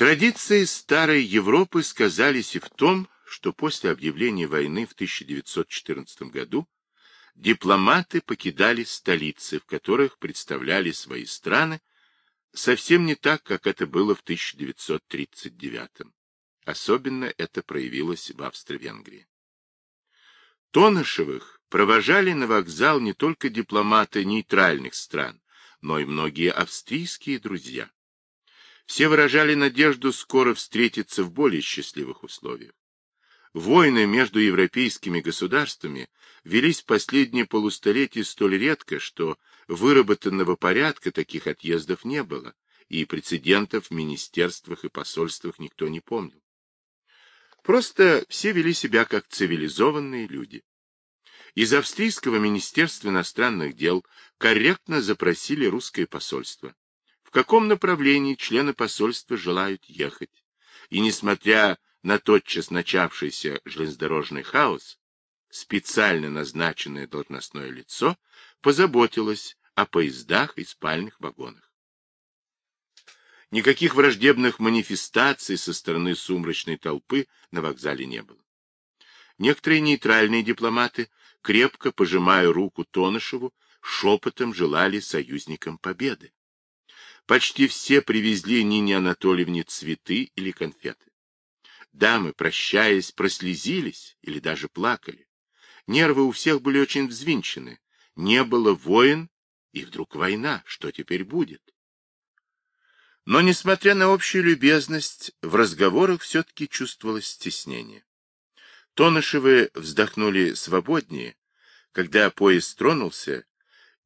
Традиции старой Европы сказались и в том, что после объявления войны в 1914 году дипломаты покидали столицы, в которых представляли свои страны, совсем не так, как это было в 1939. Особенно это проявилось в Австро-Венгрии. Тонышевых провожали на вокзал не только дипломаты нейтральных стран, но и многие австрийские друзья. Все выражали надежду скоро встретиться в более счастливых условиях. Войны между европейскими государствами велись последние полустолетия столь редко, что выработанного порядка таких отъездов не было, и прецедентов в министерствах и посольствах никто не помнил. Просто все вели себя как цивилизованные люди. Из австрийского министерства иностранных дел корректно запросили русское посольство. В каком направлении члены посольства желают ехать. И несмотря на тотчас начавшийся железнодорожный хаос, специально назначенное должностное лицо позаботилось о поездах и спальных вагонах. Никаких враждебных манифестаций со стороны сумрачной толпы на вокзале не было. Некоторые нейтральные дипломаты, крепко пожимая руку Тонышеву, шепотом желали союзникам победы. Почти все привезли Нине Анатольевне цветы или конфеты. Дамы, прощаясь, прослезились или даже плакали. Нервы у всех были очень взвинчены. Не было войн, и вдруг война. Что теперь будет? Но, несмотря на общую любезность, в разговорах все-таки чувствовалось стеснение. Тонышевы вздохнули свободнее, когда поезд тронулся,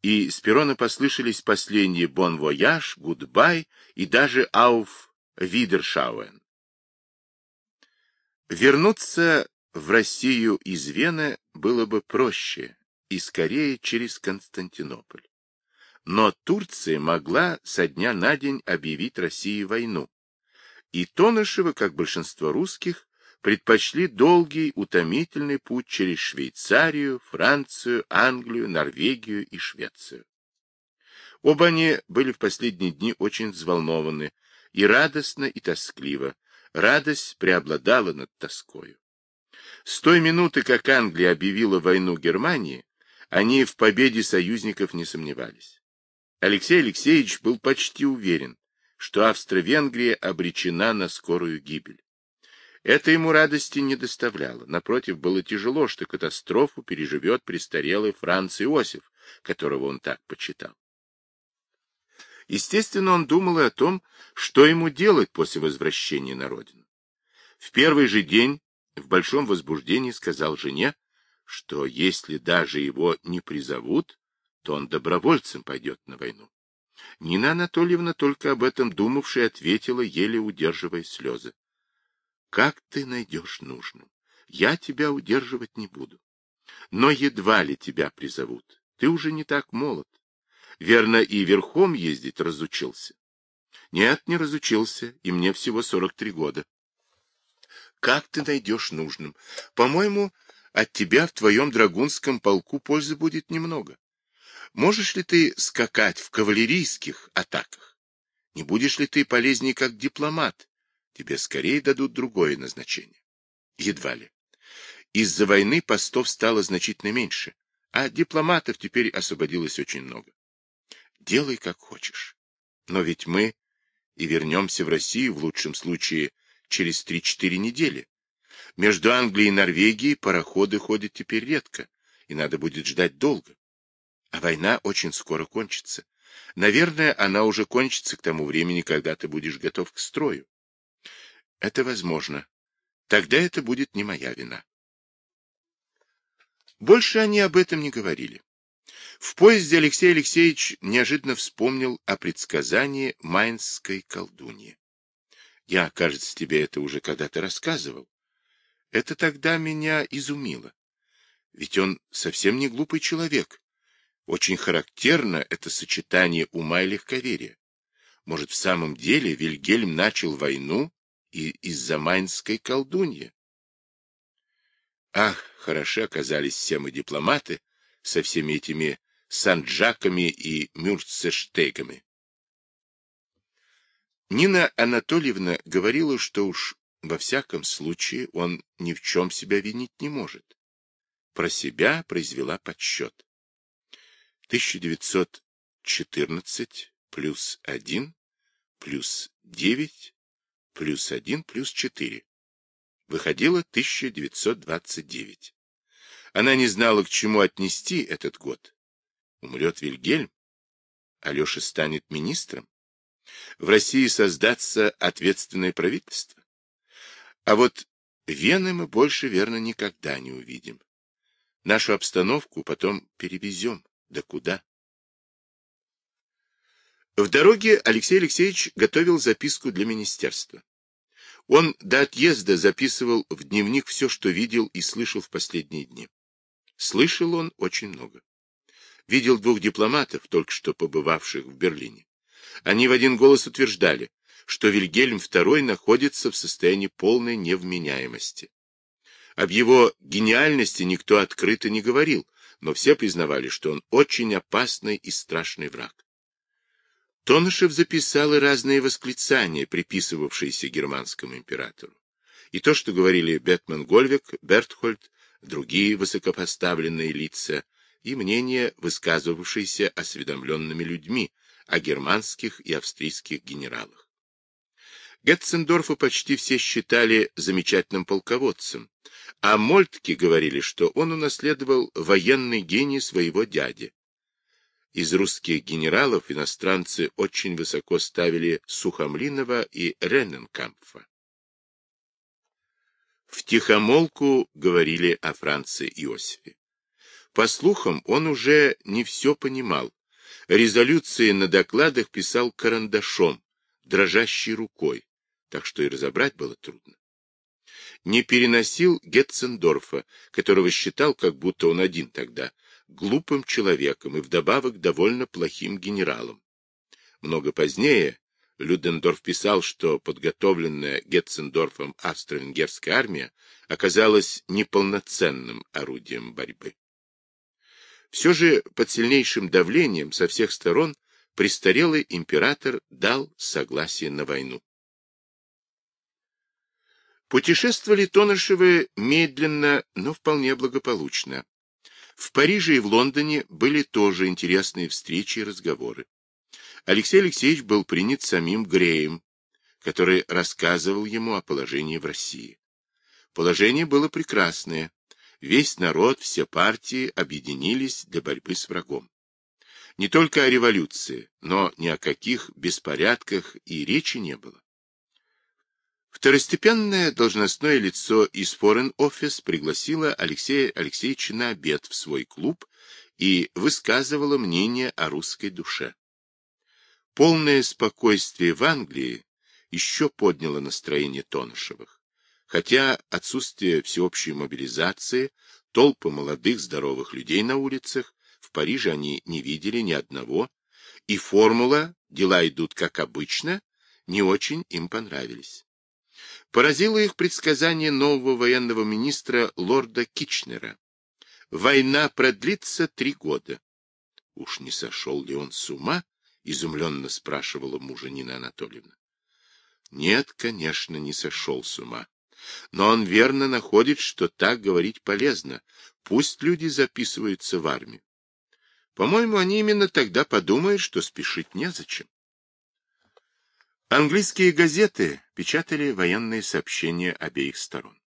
и с перрона послышались последние «Bon voyage», «Goodbye» и даже «Auf Wiederschauen». Вернуться в Россию из Вены было бы проще и скорее через Константинополь. Но Турция могла со дня на день объявить России войну. И Тонышева, как большинство русских, предпочли долгий, утомительный путь через Швейцарию, Францию, Англию, Норвегию и Швецию. Оба они были в последние дни очень взволнованы, и радостно, и тоскливо, Радость преобладала над тоскою. С той минуты, как Англия объявила войну Германии, они в победе союзников не сомневались. Алексей Алексеевич был почти уверен, что Австро-Венгрия обречена на скорую гибель. Это ему радости не доставляло. Напротив, было тяжело, что катастрофу переживет престарелый Франц Иосиф, которого он так почитал. Естественно, он думал и о том, что ему делать после возвращения на родину. В первый же день в большом возбуждении сказал жене, что если даже его не призовут, то он добровольцем пойдет на войну. Нина Анатольевна, только об этом думавшая, ответила, еле удерживая слезы. — Как ты найдешь нужным? Я тебя удерживать не буду. Но едва ли тебя призовут. Ты уже не так молод. Верно, и верхом ездить разучился. Нет, не разучился, и мне всего 43 года. Как ты найдешь нужным? По-моему, от тебя в твоем драгунском полку пользы будет немного. Можешь ли ты скакать в кавалерийских атаках? Не будешь ли ты полезнее как дипломат? Тебе скорее дадут другое назначение. Едва ли. Из-за войны постов стало значительно меньше, а дипломатов теперь освободилось очень много делай как хочешь. Но ведь мы и вернемся в Россию в лучшем случае через 3-4 недели. Между Англией и Норвегией пароходы ходят теперь редко, и надо будет ждать долго. А война очень скоро кончится. Наверное, она уже кончится к тому времени, когда ты будешь готов к строю. Это возможно. Тогда это будет не моя вина. Больше они об этом не говорили. В поезде Алексей Алексеевич неожиданно вспомнил о предсказании майнской колдуньи. Я, кажется, тебе это уже когда-то рассказывал. Это тогда меня изумило. Ведь он совсем не глупый человек. Очень характерно это сочетание ума и легковерия. Может, в самом деле Вильгельм начал войну и из-за майнской колдуньи? Ах, хороши оказались все мы дипломаты со всеми этими санджаками и мюрцештегами. Нина Анатольевна говорила, что уж во всяком случае он ни в чем себя винить не может. Про себя произвела подсчет. 1914 плюс 1 плюс 9 плюс 1 плюс 4. Выходило 1929. Она не знала, к чему отнести этот год. Умрет Вильгельм, Алеша станет министром. В России создаться ответственное правительство. А вот Вены мы больше, верно, никогда не увидим. Нашу обстановку потом перевезем. Да куда? В дороге Алексей Алексеевич готовил записку для министерства. Он до отъезда записывал в дневник все, что видел и слышал в последние дни. Слышал он очень много. Видел двух дипломатов, только что побывавших в Берлине. Они в один голос утверждали, что Вильгельм II находится в состоянии полной невменяемости. Об его гениальности никто открыто не говорил, но все признавали, что он очень опасный и страшный враг. Тонышев записал и разные восклицания, приписывавшиеся германскому императору. И то, что говорили Бетман Гольвик, Бертхольд, другие высокопоставленные лица, и мнения, высказывавшиеся осведомленными людьми о германских и австрийских генералах. Гетцендорфа почти все считали замечательным полководцем, а Мольтке говорили, что он унаследовал военный гений своего дяди. Из русских генералов иностранцы очень высоко ставили Сухомлинова и Рененкампфа. В тихомолку говорили о Франце Иосифе. По слухам, он уже не все понимал. Резолюции на докладах писал карандашом, дрожащей рукой, так что и разобрать было трудно. Не переносил Гетцендорфа, которого считал, как будто он один тогда, глупым человеком и вдобавок довольно плохим генералом. Много позднее Людендорф писал, что подготовленная Гетцендорфом австро-венгерская армия оказалась неполноценным орудием борьбы. Все же под сильнейшим давлением со всех сторон престарелый император дал согласие на войну. Путешествовали Тонышевы медленно, но вполне благополучно. В Париже и в Лондоне были тоже интересные встречи и разговоры. Алексей Алексеевич был принят самим Греем, который рассказывал ему о положении в России. Положение было прекрасное. Весь народ, все партии объединились для борьбы с врагом. Не только о революции, но ни о каких беспорядках и речи не было. Второстепенное должностное лицо из Foreign Office пригласило Алексея Алексеевича на обед в свой клуб и высказывало мнение о русской душе. Полное спокойствие в Англии еще подняло настроение Тонышевых, хотя отсутствие всеобщей мобилизации, толпы молодых здоровых людей на улицах, в Париже они не видели ни одного, и формула «дела идут как обычно» не очень им понравились. Поразило их предсказание нового военного министра лорда Кичнера. Война продлится три года. Уж не сошел ли он с ума? Изумленно спрашивала мужа Нина Анатольевна. Нет, конечно, не сошел с ума. Но он верно находит, что так говорить полезно. Пусть люди записываются в армию. По-моему, они именно тогда подумают, что спешить незачем. Английские газеты печатали военные сообщения обеих сторон.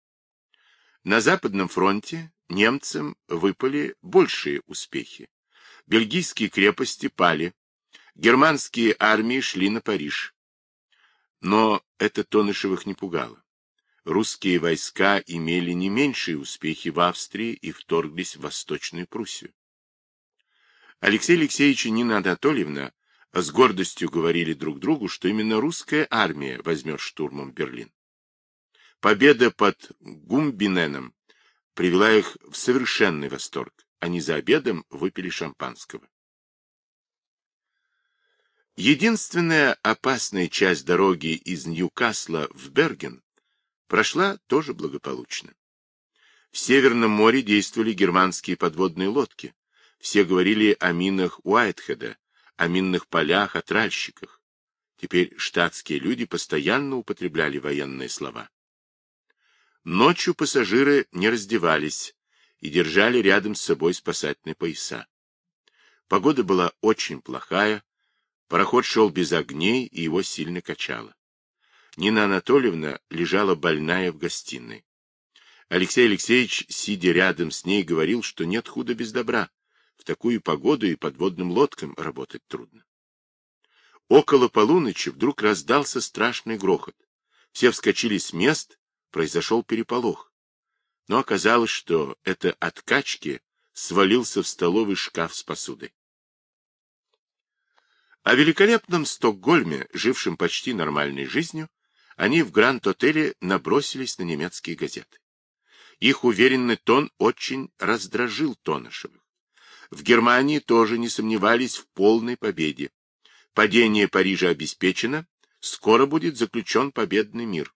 На Западном фронте немцам выпали большие успехи. Бельгийские крепости пали, германские армии шли на Париж. Но это Тонышевых не пугало. Русские войска имели не меньшие успехи в Австрии и вторглись в Восточную Пруссию. Алексей Алексеевич и Нина Анатольевна с гордостью говорили друг другу, что именно русская армия возьмет штурмом Берлин. Победа под Гумбиненом привела их в совершенный восторг. Они за обедом выпили шампанского. Единственная опасная часть дороги из Ньюкасла в Берген прошла тоже благополучно. В Северном море действовали германские подводные лодки. Все говорили о минах Уайтхеда, о минных полях, о тральщиках. Теперь штатские люди постоянно употребляли военные слова. Ночью пассажиры не раздевались и держали рядом с собой спасательные пояса. Погода была очень плохая, пароход шел без огней и его сильно качало. Нина Анатольевна лежала больная в гостиной. Алексей Алексеевич, сидя рядом с ней, говорил, что нет худа без добра. В такую погоду и подводным лодкам работать трудно. Около полуночи вдруг раздался страшный грохот. Все вскочили с мест, произошел переполох. Но оказалось, что это от качки свалился в столовый шкаф с посудой. О великолепном Стокгольме, жившем почти нормальной жизнью, они в Гранд-отеле набросились на немецкие газеты. Их уверенный тон очень раздражил Тонышевых. В Германии тоже не сомневались в полной победе. Падение Парижа обеспечено, скоро будет заключен победный мир.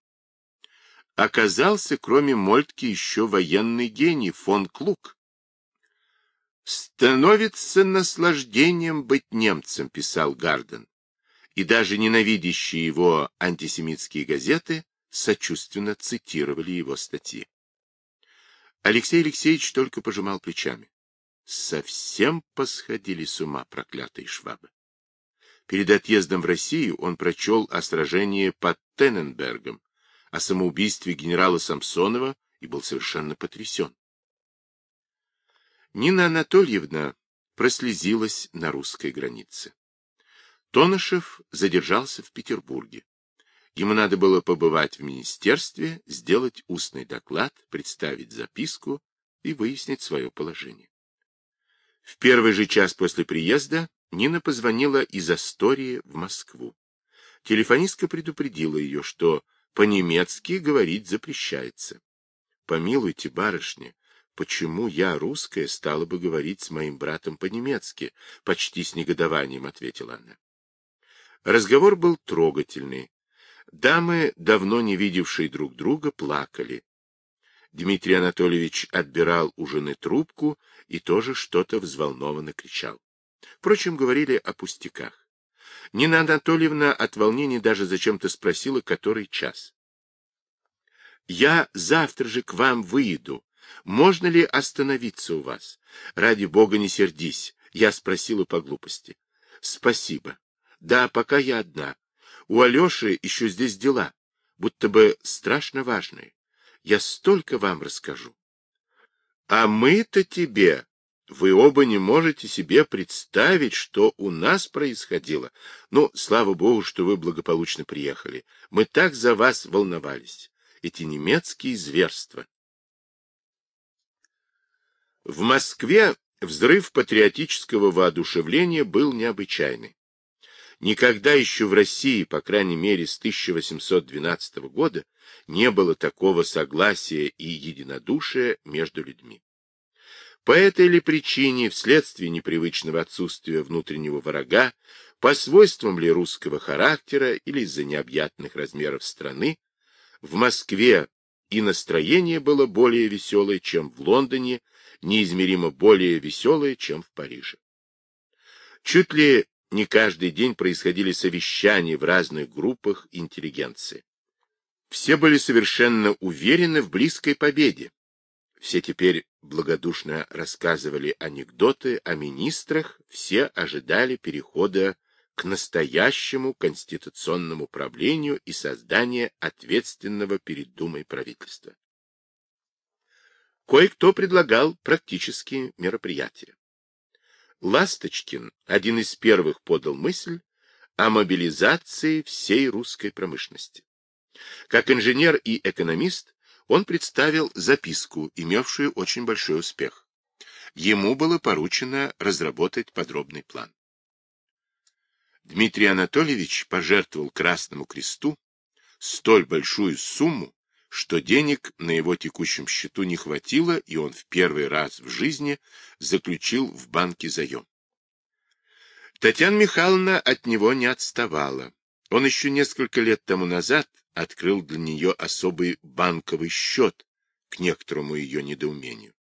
Оказался, кроме Мольтки, еще военный гений фон Клук. «Становится наслаждением быть немцем», — писал Гарден. И даже ненавидящие его антисемитские газеты сочувственно цитировали его статьи. Алексей Алексеевич только пожимал плечами. Совсем посходили с ума проклятые швабы. Перед отъездом в Россию он прочел о сражении под Тенненбергом, о самоубийстве генерала Самсонова и был совершенно потрясен. Нина Анатольевна прослезилась на русской границе. Тонышев задержался в Петербурге. Ему надо было побывать в министерстве, сделать устный доклад, представить записку и выяснить свое положение. В первый же час после приезда Нина позвонила из Астории в Москву. Телефонистка предупредила ее, что по-немецки говорить запрещается. Помилуйте, барышня, почему я, русская, стала бы говорить с моим братом по-немецки? Почти с негодованием ответила она. Разговор был трогательный. Дамы, давно не видевшие друг друга, плакали. Дмитрий Анатольевич отбирал у жены трубку и тоже что-то взволнованно кричал. Впрочем, говорили о пустяках. Нина Анатольевна от волнения даже зачем-то спросила, который час. «Я завтра же к вам выйду. Можно ли остановиться у вас? Ради бога, не сердись. Я спросила по глупости. Спасибо. Да, пока я одна. У Алеши еще здесь дела, будто бы страшно важные. Я столько вам расскажу. А мы-то тебе вы оба не можете себе представить, что у нас происходило. Ну, слава богу, что вы благополучно приехали. Мы так за вас волновались. Эти немецкие зверства. В Москве взрыв патриотического воодушевления был необычайный. Никогда еще в России, по крайней мере с 1812 года, не было такого согласия и единодушия между людьми. По этой ли причине, вследствие непривычного отсутствия внутреннего врага, по свойствам ли русского характера или из-за необъятных размеров страны, в Москве и настроение было более веселое, чем в Лондоне, неизмеримо более веселое, чем в Париже. Чуть ли не каждый день происходили совещания в разных группах интеллигенции. Все были совершенно уверены в близкой победе, все теперь благодушно рассказывали анекдоты о министрах, все ожидали перехода к настоящему конституционному правлению и создания ответственного перед Думой правительства. Кое-кто предлагал практические мероприятия. Ласточкин, один из первых, подал мысль о мобилизации всей русской промышленности. Как инженер и экономист, он представил записку, имевшую очень большой успех. Ему было поручено разработать подробный план. Дмитрий Анатольевич пожертвовал Красному Кресту столь большую сумму, что денег на его текущем счету не хватило, и он в первый раз в жизни заключил в банке заем. Татьяна Михайловна от него не отставала. Он еще несколько лет тому назад открыл для нее особый банковый счет к некоторому ее недоумению.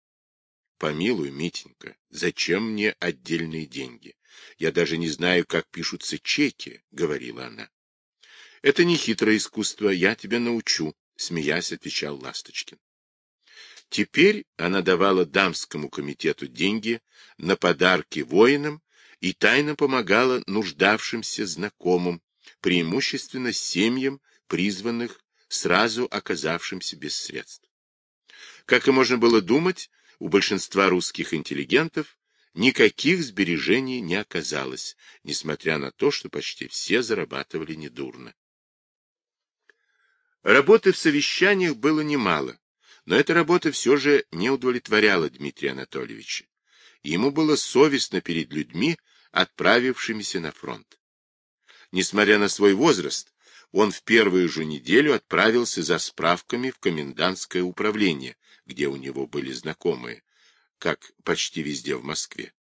Помилуй, Митенька, зачем мне отдельные деньги? Я даже не знаю, как пишутся чеки, — говорила она. Это не хитрое искусство, я тебя научу, смеясь, отвечал Ласточкин. Теперь она давала дамскому комитету деньги на подарки воинам и тайно помогала нуждавшимся знакомым, преимущественно семьям, призванных, сразу оказавшимся без средств. Как и можно было думать, у большинства русских интеллигентов никаких сбережений не оказалось, несмотря на то, что почти все зарабатывали недурно. Работы в совещаниях было немало, но эта работа все же не удовлетворяла Дмитрия Анатольевича. Ему было совестно перед людьми, отправившимися на фронт. Несмотря на свой возраст, он в первую же неделю отправился за справками в комендантское управление, где у него были знакомые, как почти везде в Москве.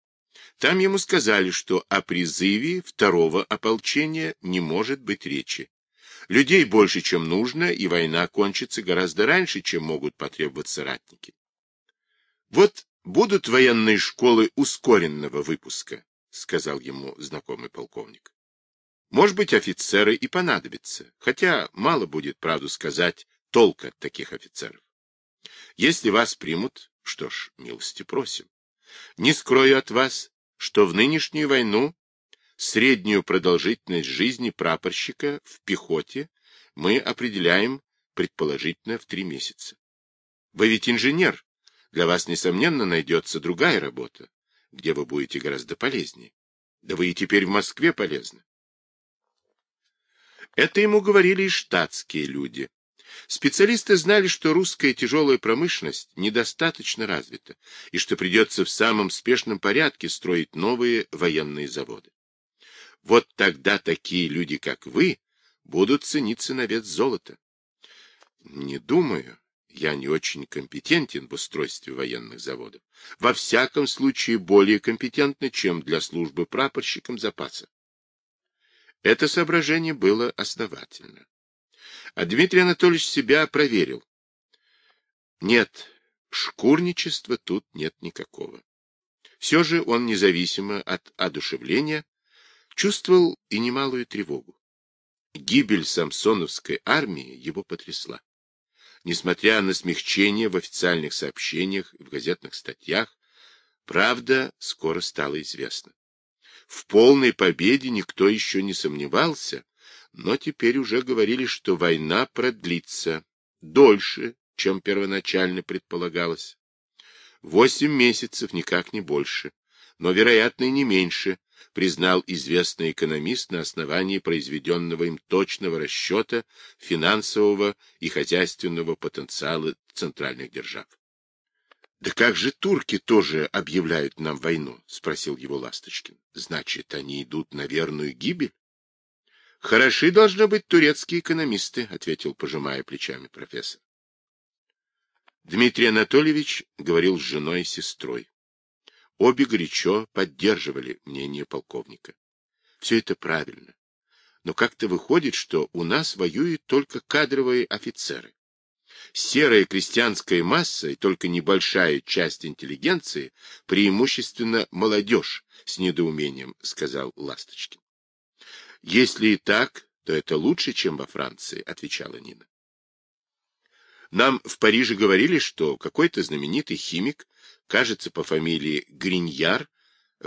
Там ему сказали, что о призыве второго ополчения не может быть речи. Людей больше, чем нужно, и война кончится гораздо раньше, чем могут потребоваться ратники. Вот будут военные школы ускоренного выпуска, сказал ему знакомый полковник. Может быть, офицеры и понадобятся, хотя мало будет, правду сказать, толка от таких офицеров. Если вас примут, что ж, милости просим. Не скрою от вас, что в нынешнюю войну среднюю продолжительность жизни прапорщика в пехоте мы определяем предположительно в три месяца. Вы ведь инженер, для вас, несомненно, найдется другая работа, где вы будете гораздо полезнее. Да вы и теперь в Москве полезны. Это ему говорили и штатские люди. Специалисты знали, что русская тяжелая промышленность недостаточно развита, и что придется в самом спешном порядке строить новые военные заводы. Вот тогда такие люди, как вы, будут цениться на вес золота. Не думаю. Я не очень компетентен в устройстве военных заводов. Во всяком случае, более компетентны, чем для службы прапорщиком запаса. Это соображение было основательно. А Дмитрий Анатольевич себя проверил. Нет, шкурничества тут нет никакого. Все же он, независимо от одушевления, чувствовал и немалую тревогу. Гибель Самсоновской армии его потрясла. Несмотря на смягчение в официальных сообщениях и в газетных статьях, правда скоро стала известна. В полной победе никто еще не сомневался, но теперь уже говорили, что война продлится дольше, чем первоначально предполагалось. Восемь месяцев, никак не больше, но, вероятно, и не меньше, признал известный экономист на основании произведенного им точного расчета финансового и хозяйственного потенциала центральных держав. — Да как же турки тоже объявляют нам войну? — спросил его Ласточкин. — Значит, они идут на верную гибель? — Хороши должны быть турецкие экономисты, — ответил, пожимая плечами профессор. Дмитрий Анатольевич говорил с женой и сестрой. Обе горячо поддерживали мнение полковника. Все это правильно. Но как-то выходит, что у нас воюют только кадровые офицеры серая крестьянская масса и только небольшая часть интеллигенции, преимущественно молодежь, с недоумением сказал Ласточкин. Если и так, то это лучше, чем во Франции, отвечала Нина. Нам в Париже говорили, что какой-то знаменитый химик, кажется по фамилии Гриньяр,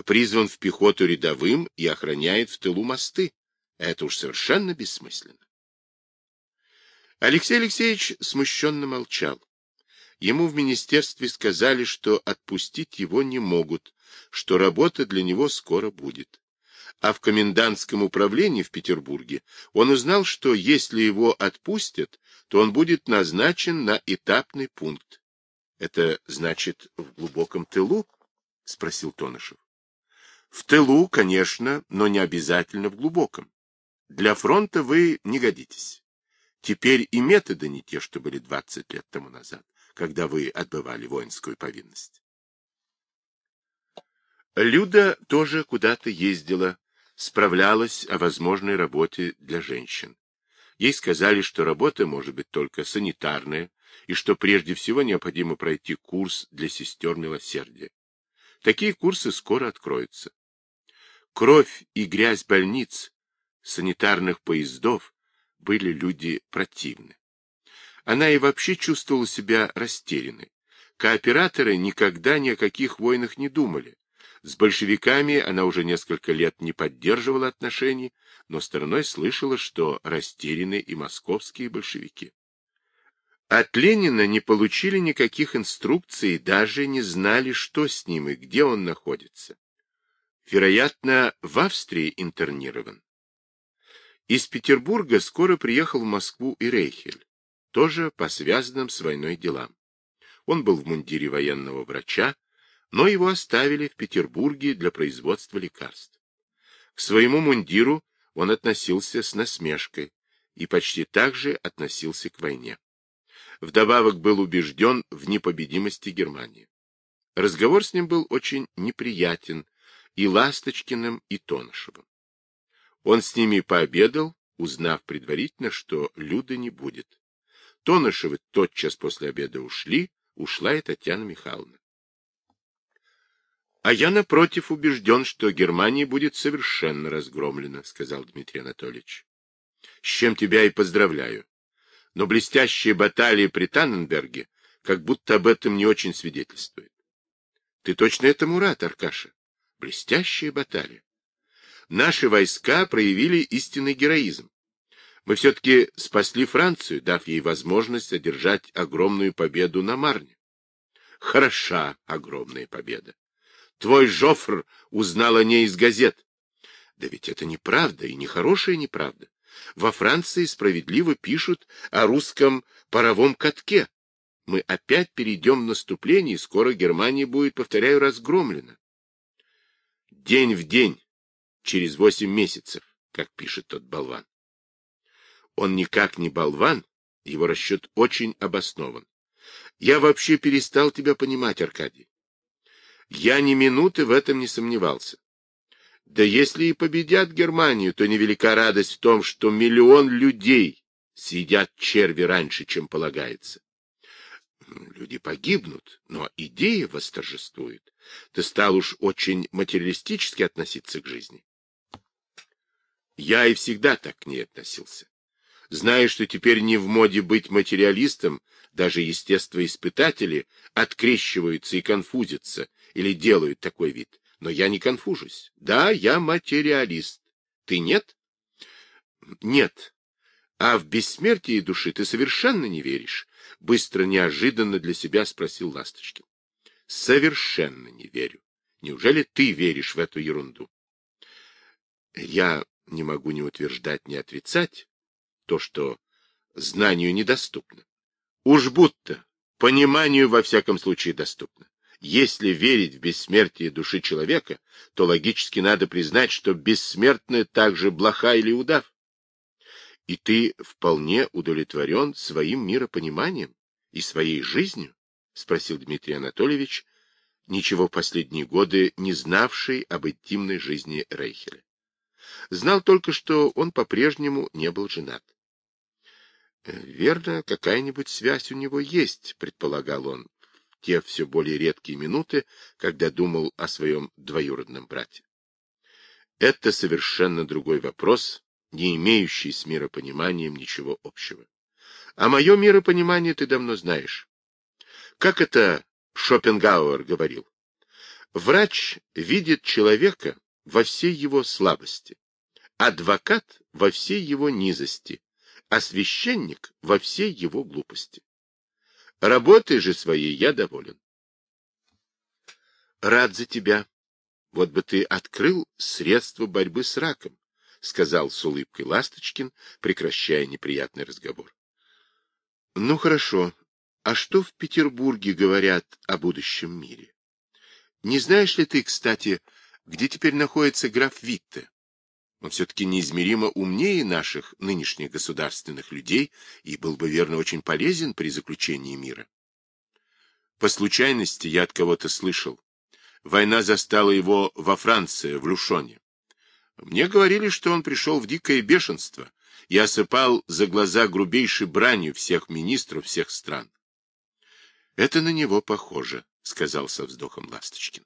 призван в пехоту рядовым и охраняет в тылу мосты. Это уж совершенно бессмысленно. Алексей Алексеевич смущенно молчал. Ему в министерстве сказали, что отпустить его не могут, что работа для него скоро будет. А в комендантском управлении в Петербурге он узнал, что если его отпустят, то он будет назначен на этапный пункт. — Это значит в глубоком тылу? — спросил Тонышев. — В тылу, конечно, но не обязательно в глубоком. Для фронта вы не годитесь. Теперь и методы не те, что были 20 лет тому назад, когда вы отбывали воинскую повинность. Люда тоже куда-то ездила, справлялась о возможной работе для женщин. Ей сказали, что работа может быть только санитарная, и что прежде всего необходимо пройти курс для сестер милосердия. Такие курсы скоро откроются. Кровь и грязь больниц, санитарных поездов были люди противны. Она и вообще чувствовала себя растерянной. Кооператоры никогда ни о каких войнах не думали. С большевиками она уже несколько лет не поддерживала отношений, но стороной слышала, что растеряны и московские большевики. От Ленина не получили никаких инструкций, даже не знали, что с ним и где он находится. Вероятно, в Австрии интернирован. Из Петербурга скоро приехал в Москву и Рейхель, тоже по связанным с войной делам. Он был в мундире военного врача, но его оставили в Петербурге для производства лекарств. К своему мундиру он относился с насмешкой и почти так же относился к войне. Вдобавок был убежден в непобедимости Германии. Разговор с ним был очень неприятен и Ласточкиным, и Тонышевым. Он с ними пообедал, узнав предварительно, что Люды не будет. Тонышевы тотчас после обеда ушли, ушла и Татьяна Михайловна. — А я, напротив, убежден, что Германия будет совершенно разгромлена, — сказал Дмитрий Анатольевич. — С чем тебя и поздравляю. Но блестящие баталии при Танненберге как будто об этом не очень свидетельствуют. Ты точно этому рад, Аркаша? Блестящая баталия. Наши войска проявили истинный героизм. Мы все-таки спасли Францию, дав ей возможность одержать огромную победу на Марне. Хороша огромная победа. Твой Жофр узнал о ней из газет. Да ведь это неправда и нехорошая неправда. Во Франции справедливо пишут о русском паровом катке. Мы опять перейдем в наступление, и скоро Германия будет, повторяю, разгромлена. День в день, через восемь месяцев, как пишет тот болван. Он никак не болван, его расчет очень обоснован. Я вообще перестал тебя понимать, Аркадий. Я ни минуты в этом не сомневался. Да если и победят Германию, то невелика радость в том, что миллион людей съедят черви раньше, чем полагается. Люди погибнут, но идея восторжествует. Ты стал уж очень материалистически относиться к жизни. Я и всегда так к ней относился. Зная, что теперь не в моде быть материалистом, даже естествоиспытатели открещиваются и конфузятся, или делают такой вид. Но я не конфужусь. Да, я материалист. Ты нет? Нет. А в бессмертие души ты совершенно не веришь? Быстро, неожиданно для себя спросил Ласточкин. Совершенно не верю. Неужели ты веришь в эту ерунду? Я не могу ни утверждать, ни отрицать то, что знанию недоступно. Уж будто пониманию во всяком случае доступно. Если верить в бессмертие души человека, то логически надо признать, что бессмертное также блоха или удав. И ты вполне удовлетворен своим миропониманием и своей жизнью? — спросил Дмитрий Анатольевич, ничего последние годы не знавший об интимной жизни Рейхеля. Знал только, что он по-прежнему не был женат. Верно, какая-нибудь связь у него есть, предполагал он, те все более редкие минуты, когда думал о своем двоюродном брате. Это совершенно другой вопрос, не имеющий с миропониманием ничего общего. А мое миропонимание ты давно знаешь. Как это Шопенгауэр говорил? Врач видит человека во всей его слабости, адвокат во всей его низости, а священник во всей его глупости. Работой же своей я доволен. Рад за тебя. Вот бы ты открыл средства борьбы с раком, сказал с улыбкой Ласточкин, прекращая неприятный разговор. Ну хорошо. А что в Петербурге говорят о будущем мире? Не знаешь ли ты, кстати, где теперь находится граф Витте? Он все-таки неизмеримо умнее наших нынешних государственных людей и был бы, верно, очень полезен при заключении мира. По случайности я от кого-то слышал. Война застала его во Франции, в Люшоне. Мне говорили, что он пришел в дикое бешенство и осыпал за глаза грубейшей бранью всех министров всех стран. — Это на него похоже, — сказал со вздохом Ласточкин.